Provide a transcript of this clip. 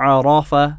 عرفة